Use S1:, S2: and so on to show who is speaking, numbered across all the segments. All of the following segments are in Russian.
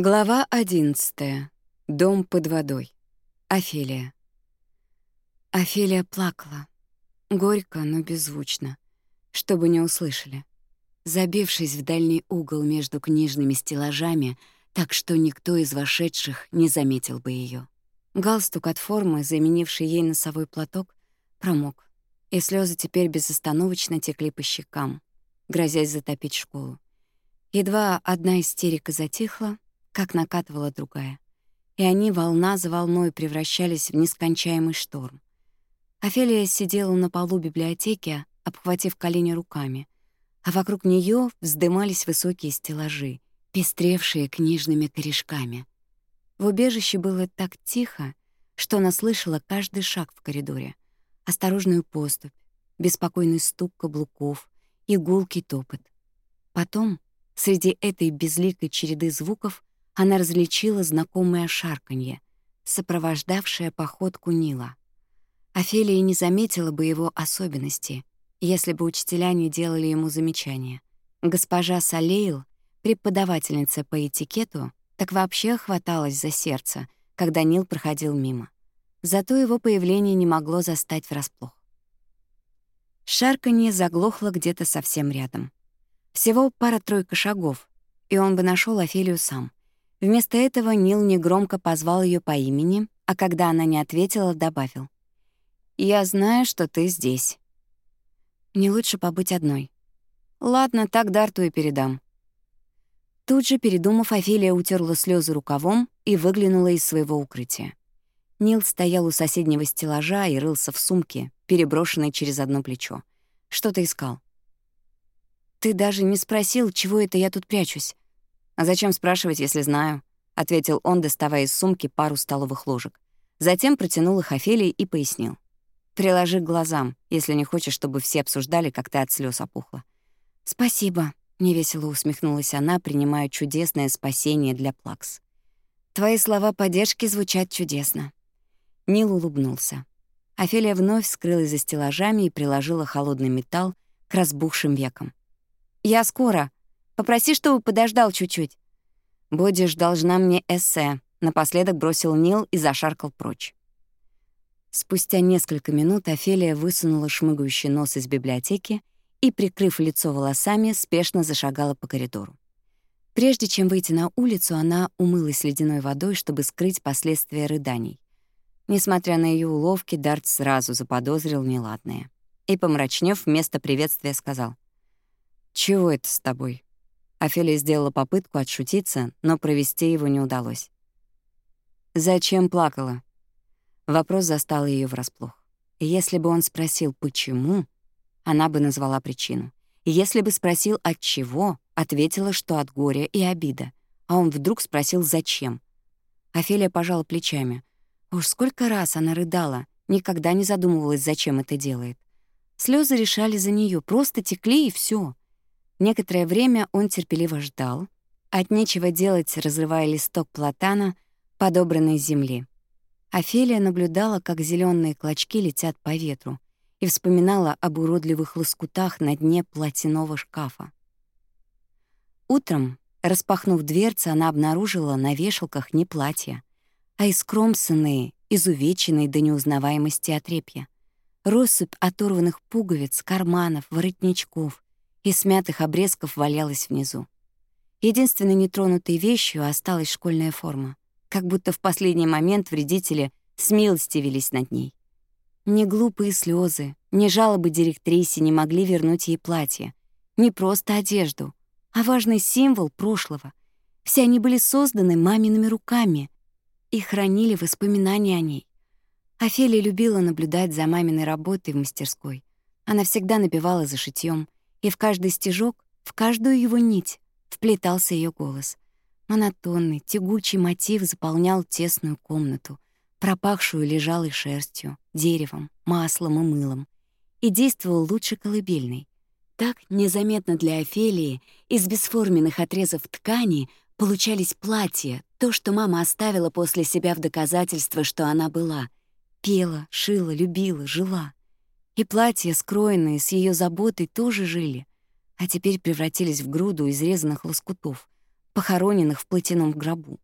S1: Глава 11. Дом под водой. Офелия. Офелия плакала. Горько, но беззвучно. Чтобы не услышали. Забившись в дальний угол между книжными стеллажами, так что никто из вошедших не заметил бы ее. Галстук от формы, заменивший ей носовой платок, промок, и слезы теперь безостановочно текли по щекам, грозясь затопить школу. Едва одна истерика затихла, как накатывала другая. И они волна за волной превращались в нескончаемый шторм. Офелия сидела на полу библиотеки, обхватив колени руками, а вокруг нее вздымались высокие стеллажи, пестревшие книжными корешками. В убежище было так тихо, что она слышала каждый шаг в коридоре, осторожную поступь, беспокойный стук каблуков, игулкий топот. Потом, среди этой безликой череды звуков, она различила знакомое шарканье, сопровождавшее походку Нила. Офелия не заметила бы его особенности, если бы учителя не делали ему замечания. Госпожа Салейл, преподавательница по этикету, так вообще хваталась за сердце, когда Нил проходил мимо. Зато его появление не могло застать врасплох. Шарканье заглохло где-то совсем рядом. Всего пара-тройка шагов, и он бы нашел Офелию сам. Вместо этого Нил негромко позвал ее по имени, а когда она не ответила, добавил. «Я знаю, что ты здесь. Мне лучше побыть одной. Ладно, так Дарту и передам». Тут же, передумав, Офелия утерла слезы рукавом и выглянула из своего укрытия. Нил стоял у соседнего стеллажа и рылся в сумке, переброшенной через одно плечо. Что-то искал. «Ты даже не спросил, чего это я тут прячусь», «А зачем спрашивать, если знаю?» — ответил он, доставая из сумки пару столовых ложек. Затем протянул их Офелии и пояснил. «Приложи к глазам, если не хочешь, чтобы все обсуждали, как ты от слез опухла». «Спасибо», — невесело усмехнулась она, принимая чудесное спасение для Плакс. «Твои слова поддержки звучат чудесно». Нил улыбнулся. Офелия вновь скрылась за стеллажами и приложила холодный металл к разбухшим векам. «Я скоро», Попроси, чтобы подождал чуть-чуть». «Будешь должна мне эссе», — напоследок бросил Нил и зашаркал прочь. Спустя несколько минут Офелия высунула шмыгающий нос из библиотеки и, прикрыв лицо волосами, спешно зашагала по коридору. Прежде чем выйти на улицу, она умылась ледяной водой, чтобы скрыть последствия рыданий. Несмотря на ее уловки, Дарт сразу заподозрил неладное. И, помрачнев, вместо приветствия сказал. «Чего это с тобой?» Офелия сделала попытку отшутиться, но провести его не удалось. «Зачем плакала?» Вопрос застал ее врасплох. Если бы он спросил «почему?», она бы назвала причину. Если бы спросил «от чего?», ответила, что от горя и обида. А он вдруг спросил «зачем?». Офелия пожала плечами. Уж сколько раз она рыдала, никогда не задумывалась, зачем это делает. Слезы решали за нее, просто текли и все. Некоторое время он терпеливо ждал, от нечего делать разрывая листок платана, подобранной земли. Офелия наблюдала, как зеленые клочки летят по ветру, и вспоминала об уродливых лоскутах на дне платяного шкафа. Утром, распахнув дверцы, она обнаружила на вешалках не платья, а искромсанные, изувеченные до неузнаваемости отрепья, россыпь оторванных пуговиц, карманов, воротничков, и смятых обрезков валялась внизу. Единственной нетронутой вещью осталась школьная форма. Как будто в последний момент вредители смилостивились над ней. Ни глупые слезы, ни жалобы директрисе не могли вернуть ей платье. Не просто одежду, а важный символ прошлого. Все они были созданы мамиными руками и хранили воспоминания о ней. Офелия любила наблюдать за маминой работой в мастерской. Она всегда напевала за шитьем, и в каждый стежок, в каждую его нить вплетался ее голос. Монотонный, тягучий мотив заполнял тесную комнату, пропахшую лежалой шерстью, деревом, маслом и мылом, и действовал лучше колыбельной. Так, незаметно для Офелии, из бесформенных отрезов ткани получались платья, то, что мама оставила после себя в доказательство, что она была. Пела, шила, любила, жила. И платья, скроенные с ее заботой, тоже жили, а теперь превратились в груду изрезанных лоскутов, похороненных в платяном гробу.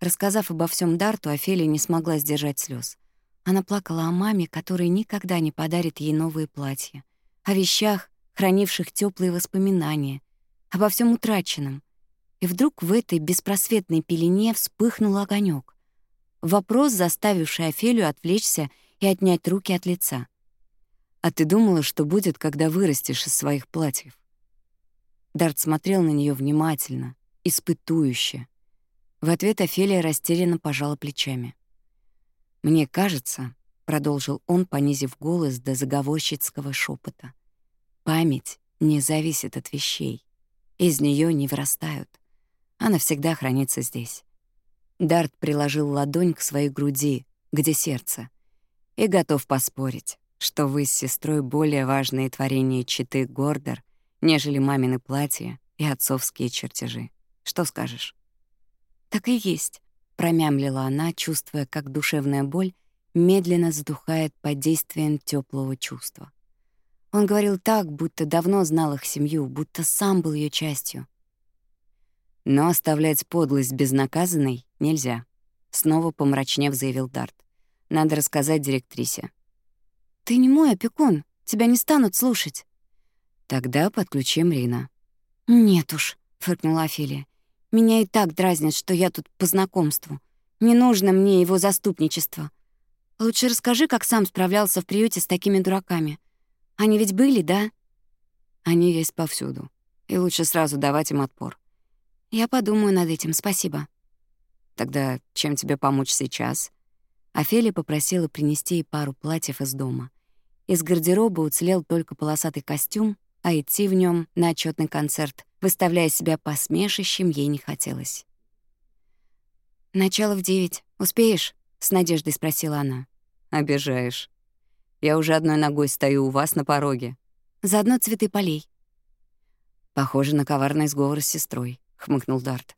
S1: Рассказав обо всем Дарту, Офелия не смогла сдержать слез. Она плакала о маме, которая никогда не подарит ей новые платья, о вещах, хранивших теплые воспоминания, обо всем утраченном. И вдруг в этой беспросветной пелене вспыхнул огонек. Вопрос, заставивший Офелию отвлечься и отнять руки от лица. «А ты думала, что будет, когда вырастешь из своих платьев?» Дарт смотрел на нее внимательно, испытующе. В ответ Офелия растерянно пожала плечами. «Мне кажется», — продолжил он, понизив голос до заговорщицкого шепота, «память не зависит от вещей. Из нее не вырастают. Она всегда хранится здесь». Дарт приложил ладонь к своей груди, где сердце, и готов поспорить что вы с сестрой более важные творения читы Гордер, нежели мамины платья и отцовские чертежи. Что скажешь? Так и есть, промямлила она, чувствуя, как душевная боль медленно задухает под действием теплого чувства. Он говорил так, будто давно знал их семью, будто сам был ее частью. Но оставлять подлость безнаказанной нельзя, снова помрачнев заявил Дарт. Надо рассказать директрисе. Ты не мой опекун, тебя не станут слушать». «Тогда подключим Рина». «Нет уж», — фыркнула Офелия. «Меня и так дразнят, что я тут по знакомству. Не нужно мне его заступничество. Лучше расскажи, как сам справлялся в приюте с такими дураками. Они ведь были, да?» «Они есть повсюду. И лучше сразу давать им отпор». «Я подумаю над этим, спасибо». «Тогда чем тебе помочь сейчас?» Офелия попросила принести ей пару платьев из дома — из гардероба уцелел только полосатый костюм, а идти в нем на отчетный концерт, выставляя себя посмешищем, ей не хотелось. «Начало в девять. Успеешь?» — с надеждой спросила она. «Обижаешь. Я уже одной ногой стою у вас на пороге». «Заодно цветы полей». «Похоже на коварный сговор с сестрой», — хмыкнул Дарт.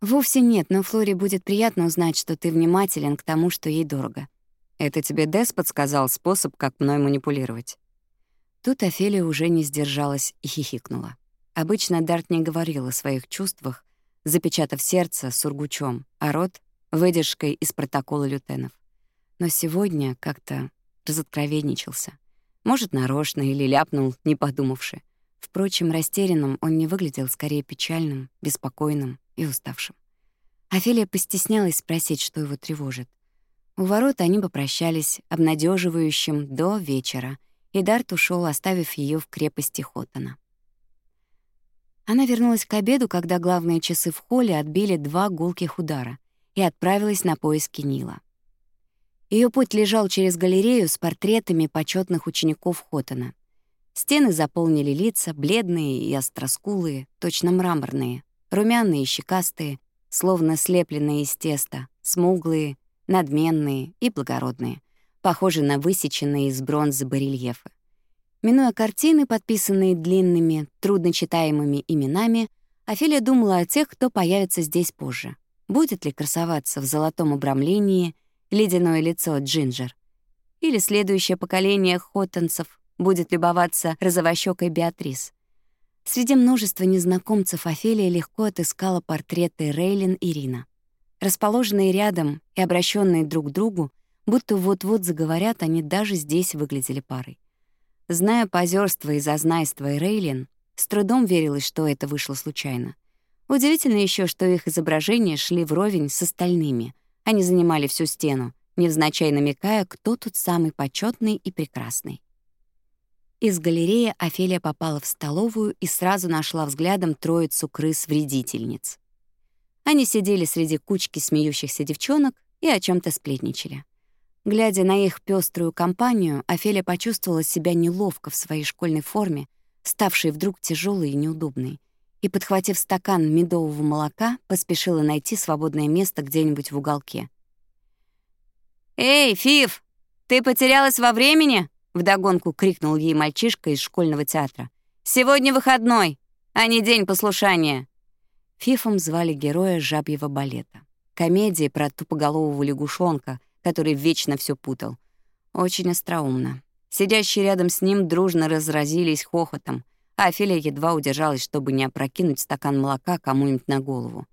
S1: «Вовсе нет, но Флоре будет приятно узнать, что ты внимателен к тому, что ей дорого. Это тебе Дес подсказал способ, как мной манипулировать». Тут Офелия уже не сдержалась и хихикнула. Обычно Дарт не говорил о своих чувствах, запечатав сердце сургучом, а рот — выдержкой из протокола лютенов. Но сегодня как-то разоткровенничался. Может, нарочно или ляпнул, не подумавши. Впрочем, растерянным он не выглядел скорее печальным, беспокойным и уставшим. Офелия постеснялась спросить, что его тревожит. У ворот они попрощались, обнадеживающим до вечера, и Дарт ушел, оставив ее в крепости Хотана. Она вернулась к обеду, когда главные часы в холле отбили два гулких удара, и отправилась на поиски Нила. Ее путь лежал через галерею с портретами почетных учеников Хотана. Стены заполнили лица, бледные и остроскулые, точно мраморные, румяные и щекастые, словно слепленные из теста, смуглые — надменные и благородные, похожи на высеченные из бронзы барельефы. Минуя картины, подписанные длинными, трудночитаемыми именами, Офелия думала о тех, кто появится здесь позже. Будет ли красоваться в золотом обрамлении ледяное лицо Джинджер? Или следующее поколение хоттенцев будет любоваться розовощёкой Беатрис? Среди множества незнакомцев Офелия легко отыскала портреты Рейлин и Рина расположенные рядом и обращенные друг к другу, будто вот-вот заговорят, они даже здесь выглядели парой. Зная позерство и зазнайство Эрейлин, с трудом верилось, что это вышло случайно. Удивительно еще, что их изображения шли вровень с остальными. Они занимали всю стену, невзначай намекая, кто тут самый почетный и прекрасный. Из галереи Офелия попала в столовую и сразу нашла взглядом троицу крыс-вредительниц. Они сидели среди кучки смеющихся девчонок и о чем то сплетничали. Глядя на их пеструю компанию, Офеля почувствовала себя неловко в своей школьной форме, ставшей вдруг тяжелой и неудобной, и, подхватив стакан медового молока, поспешила найти свободное место где-нибудь в уголке. «Эй, Фиф, ты потерялась во времени?» — вдогонку крикнул ей мальчишка из школьного театра. «Сегодня выходной, а не день послушания». Фифом звали героя жабьего балета. Комедии про тупоголового лягушонка, который вечно все путал. Очень остроумно. Сидящие рядом с ним дружно разразились хохотом, а Офелия едва удержалась, чтобы не опрокинуть стакан молока кому-нибудь на голову.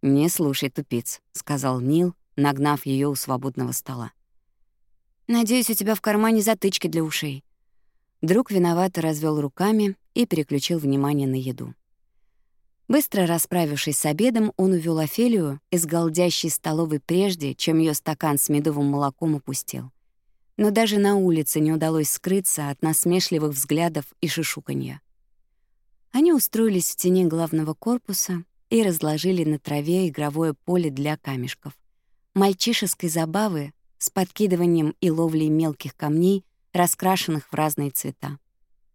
S1: «Не слушай, тупиц», — сказал Нил, нагнав ее у свободного стола. «Надеюсь, у тебя в кармане затычки для ушей». Друг виновато развел руками и переключил внимание на еду. Быстро расправившись с обедом, он увел Офелию из голдящей столовой прежде, чем ее стакан с медовым молоком опустел. Но даже на улице не удалось скрыться от насмешливых взглядов и шишуканья. Они устроились в тени главного корпуса и разложили на траве игровое поле для камешков. Мальчишеской забавы с подкидыванием и ловлей мелких камней, раскрашенных в разные цвета.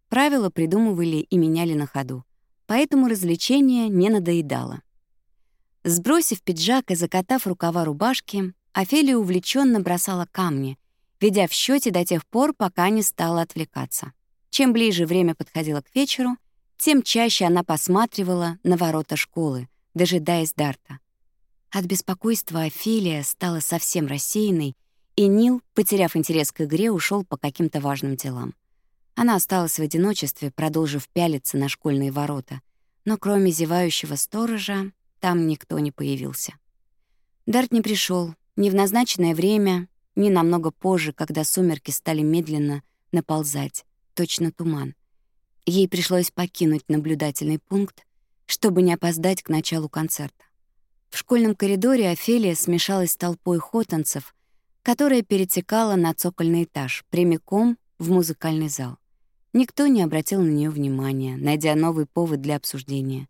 S1: Правила придумывали и меняли на ходу поэтому развлечение не надоедало. Сбросив пиджак и закатав рукава рубашки, Офелия увлеченно бросала камни, ведя в счете до тех пор, пока не стала отвлекаться. Чем ближе время подходило к вечеру, тем чаще она посматривала на ворота школы, дожидаясь Дарта. От беспокойства Офелия стала совсем рассеянной, и Нил, потеряв интерес к игре, ушел по каким-то важным делам. Она осталась в одиночестве, продолжив пялиться на школьные ворота. Но кроме зевающего сторожа, там никто не появился. Дарт не пришел ни в назначенное время, ни намного позже, когда сумерки стали медленно наползать, точно туман. Ей пришлось покинуть наблюдательный пункт, чтобы не опоздать к началу концерта. В школьном коридоре Офелия смешалась с толпой хотанцев, которая перетекала на цокольный этаж, прямиком в музыкальный зал. Никто не обратил на нее внимания, найдя новый повод для обсуждения.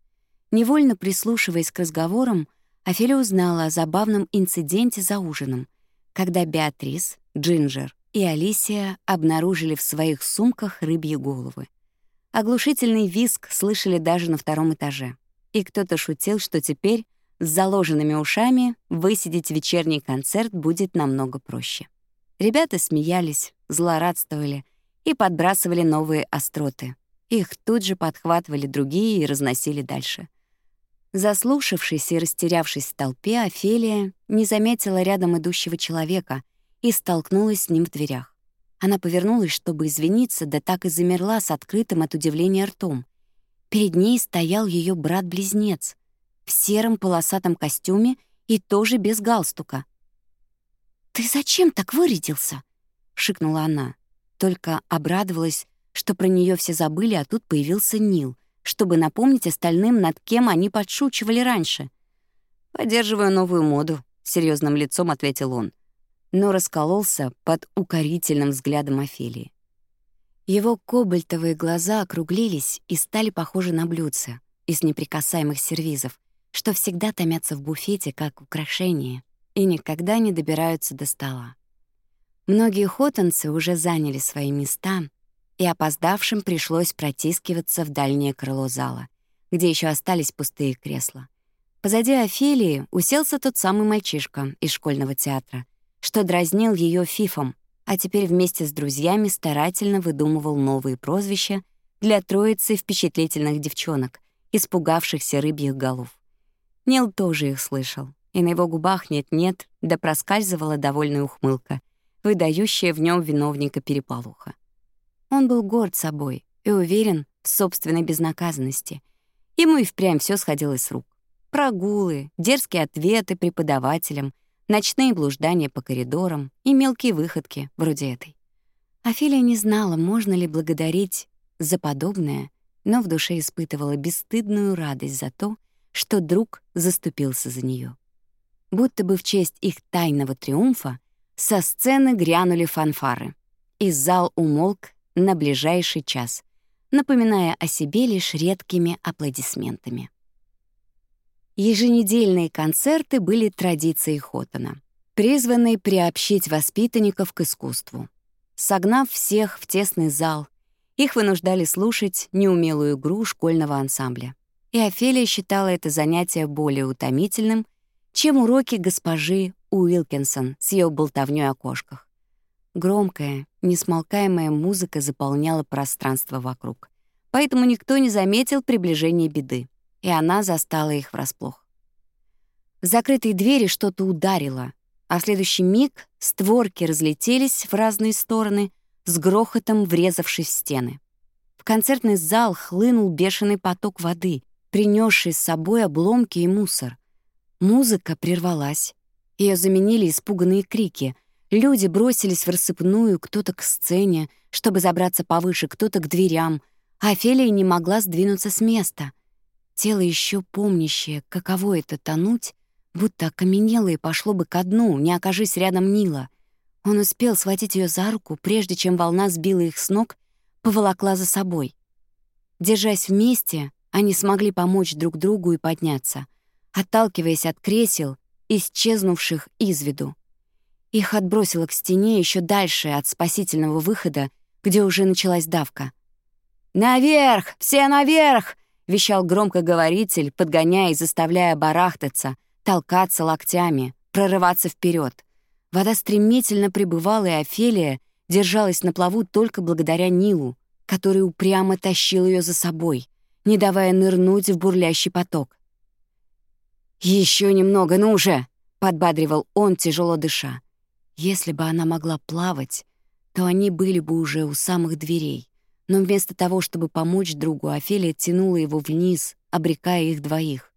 S1: Невольно прислушиваясь к разговорам, Офелия узнала о забавном инциденте за ужином, когда Беатрис, Джинджер и Алисия обнаружили в своих сумках рыбьи головы. Оглушительный виск слышали даже на втором этаже. И кто-то шутил, что теперь с заложенными ушами высидеть вечерний концерт будет намного проще. Ребята смеялись, злорадствовали — и подбрасывали новые остроты. Их тут же подхватывали другие и разносили дальше. Заслушавшись и растерявшись в толпе, Офелия не заметила рядом идущего человека и столкнулась с ним в дверях. Она повернулась, чтобы извиниться, да так и замерла с открытым от удивления ртом. Перед ней стоял ее брат-близнец в сером полосатом костюме и тоже без галстука. «Ты зачем так вырядился?» — шикнула она только обрадовалась, что про нее все забыли, а тут появился Нил, чтобы напомнить остальным, над кем они подшучивали раньше. «Поддерживаю новую моду», — серьезным лицом ответил он. Но раскололся под укорительным взглядом Офелии. Его кобальтовые глаза округлились и стали похожи на блюдца из неприкасаемых сервизов, что всегда томятся в буфете как украшение и никогда не добираются до стола. Многие хотанцы уже заняли свои места, и опоздавшим пришлось протискиваться в дальнее крыло зала, где еще остались пустые кресла. Позади Офелии уселся тот самый мальчишка из школьного театра, что дразнил ее фифом, а теперь вместе с друзьями старательно выдумывал новые прозвища для троицы впечатлительных девчонок, испугавшихся рыбьих голов. Нил тоже их слышал, и на его губах нет-нет, да проскальзывала довольная ухмылка, выдающее в нем виновника переполоха. Он был горд собой и уверен в собственной безнаказанности. Ему и впрямь все сходилось с рук. Прогулы, дерзкие ответы преподавателям, ночные блуждания по коридорам и мелкие выходки, вроде этой. Афилия не знала, можно ли благодарить за подобное, но в душе испытывала бесстыдную радость за то, что друг заступился за нее. Будто бы в честь их тайного триумфа со сцены грянули фанфары. И зал умолк на ближайший час, напоминая о себе лишь редкими аплодисментами. Еженедельные концерты были традицией Хотона, призванной приобщить воспитанников к искусству. Согнав всех в тесный зал, их вынуждали слушать неумелую игру школьного ансамбля. И Офелия считала это занятие более утомительным, чем уроки госпожи Уилкинсон с ее болтовнёй о кошках. Громкая, несмолкаемая музыка заполняла пространство вокруг. Поэтому никто не заметил приближения беды, и она застала их врасплох. В закрытой двери что-то ударило, а в следующий миг створки разлетелись в разные стороны, с грохотом врезавшись в стены. В концертный зал хлынул бешеный поток воды, принесший с собой обломки и мусор. Музыка прервалась. Ее заменили испуганные крики. Люди бросились в рассыпную, кто-то к сцене, чтобы забраться повыше, кто-то к дверям. Офелия не могла сдвинуться с места. Тело еще помнящее, каково это — тонуть, будто окаменело и пошло бы ко дну, не окажись рядом Нила. Он успел схватить ее за руку, прежде чем волна сбила их с ног, поволокла за собой. Держась вместе, они смогли помочь друг другу и подняться. Отталкиваясь от кресел, исчезнувших из виду. Их отбросило к стене еще дальше от спасительного выхода, где уже началась давка. «Наверх! Все наверх!» — вещал громкоговоритель, подгоняя и заставляя барахтаться, толкаться локтями, прорываться вперед. Вода стремительно прибывала, и Офелия держалась на плаву только благодаря Нилу, который упрямо тащил ее за собой, не давая нырнуть в бурлящий поток. «Еще немного, ну же, — подбадривал он, тяжело дыша. Если бы она могла плавать, то они были бы уже у самых дверей. Но вместо того, чтобы помочь другу, Офелия тянула его вниз, обрекая их двоих.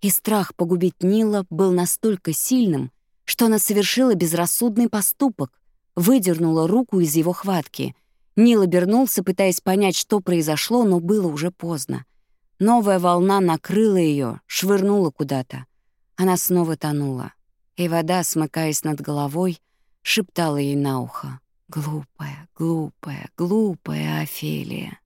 S1: И страх погубить Нила был настолько сильным, что она совершила безрассудный поступок, выдернула руку из его хватки. Нил обернулся, пытаясь понять, что произошло, но было уже поздно. Новая волна накрыла ее, швырнула куда-то. Она снова тонула. И вода, смыкаясь над головой, шептала ей на ухо. «Глупая, глупая, глупая Офелия!»